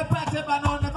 sɛ paate ba no ne.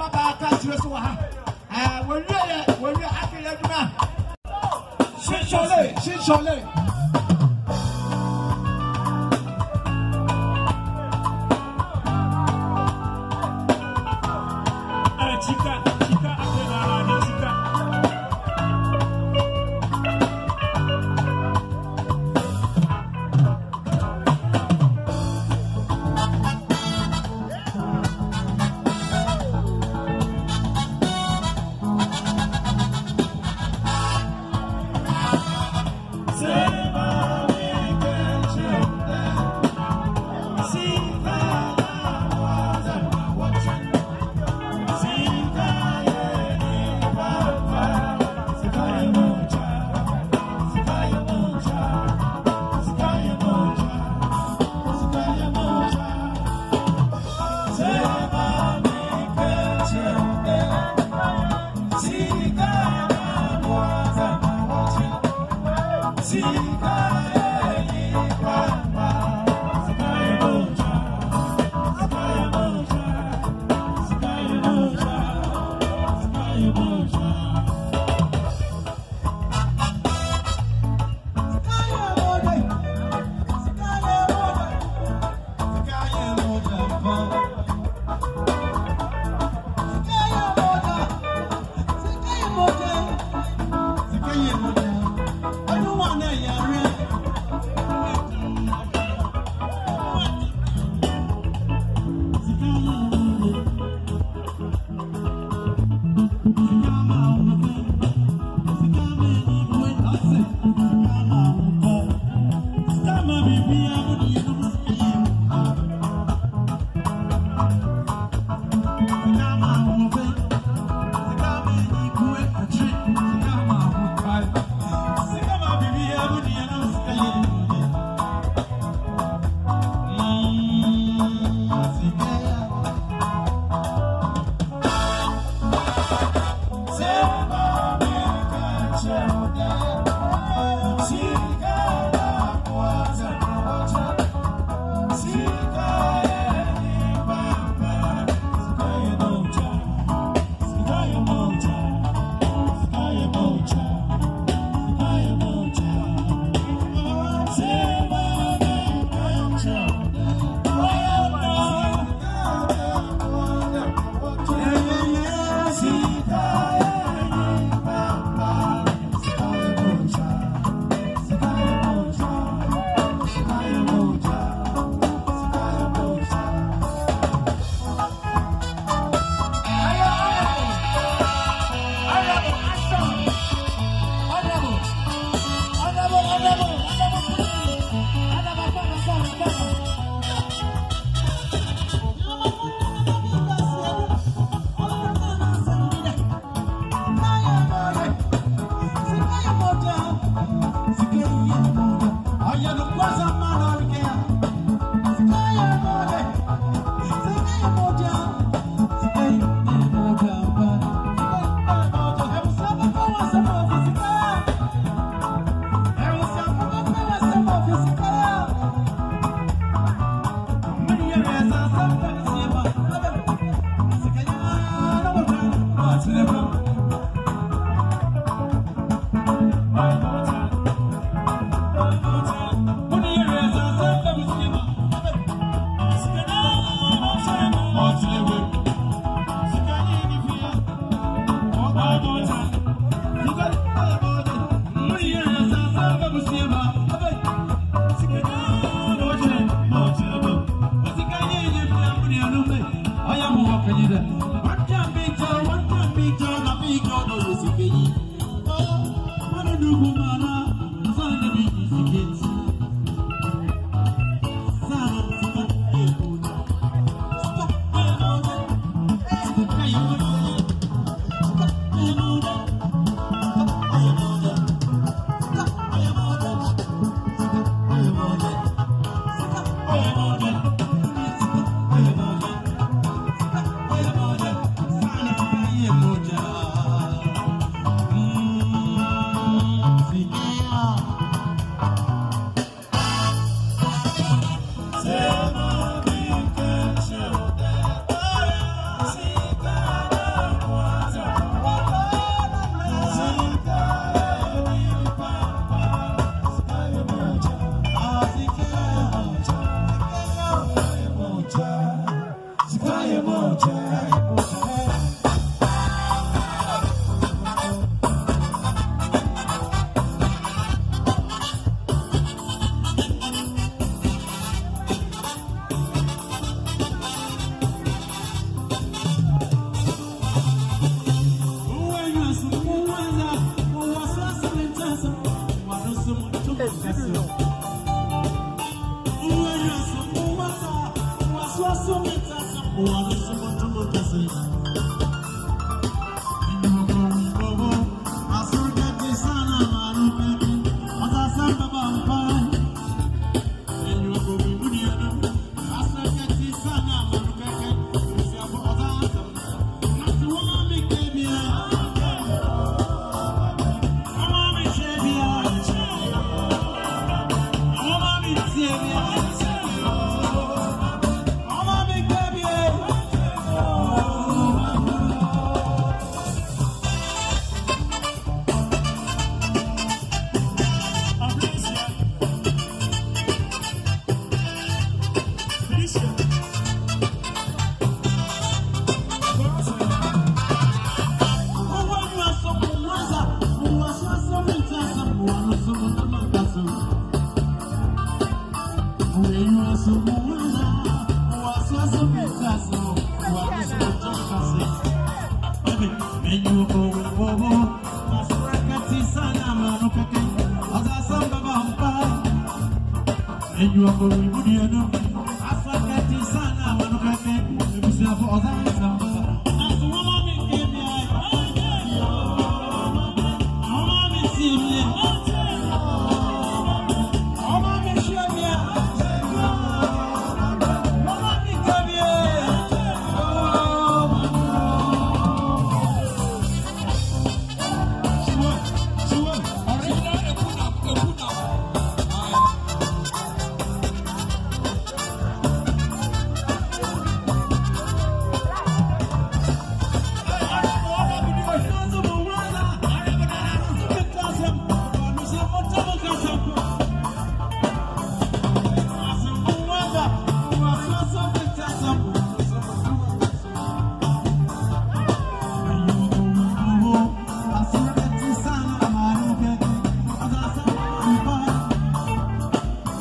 you are going to be enough.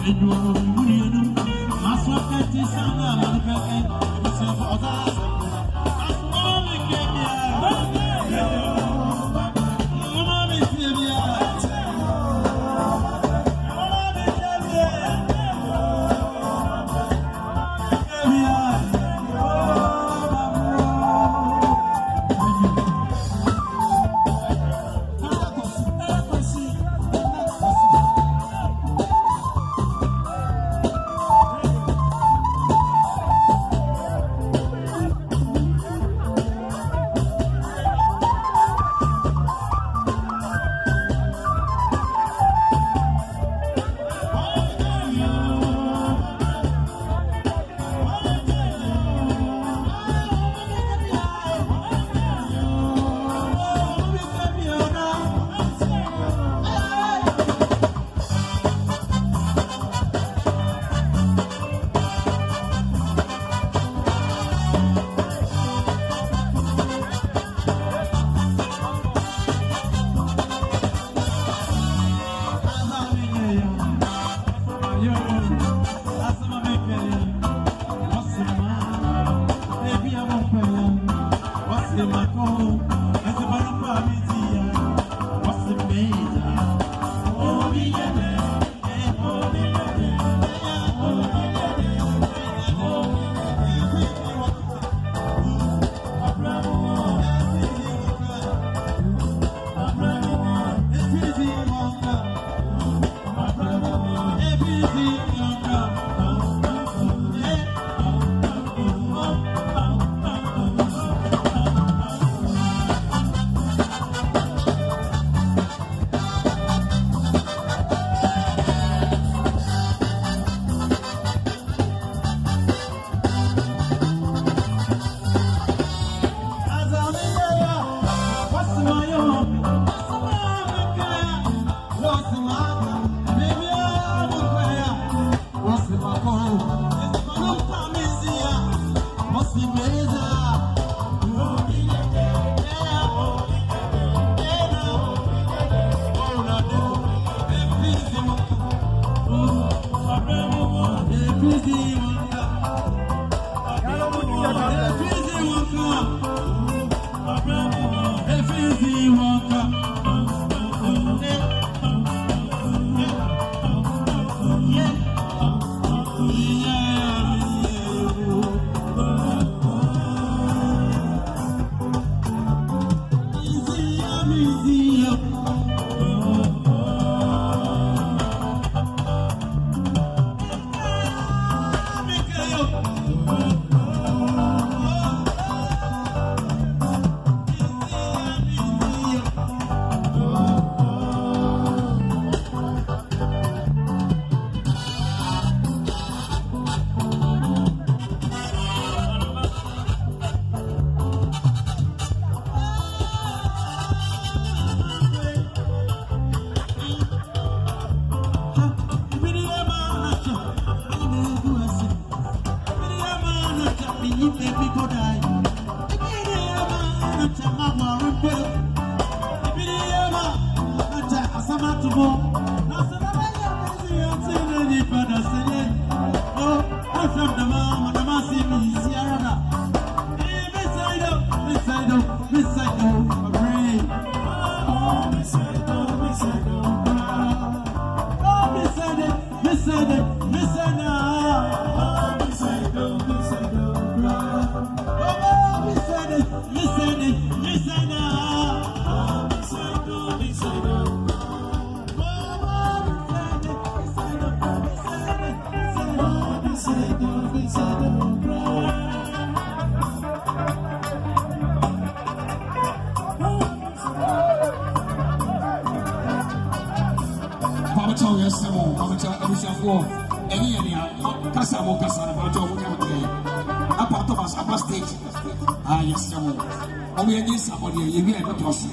Bedouin, Mulyanım, Masrafet, İslam'da, Manifet, sobremesa. Pamatɔ abusuafoɔ ɛne yɛ nea kasa mo kasa. No pamatɔ mo nyɛ mo kɛ apa atɔ ma aba stage. A yɛ sɛ mo ɔmo yɛ nye nsabɔ deɛ yɛ wi a ɛbɛtɔ so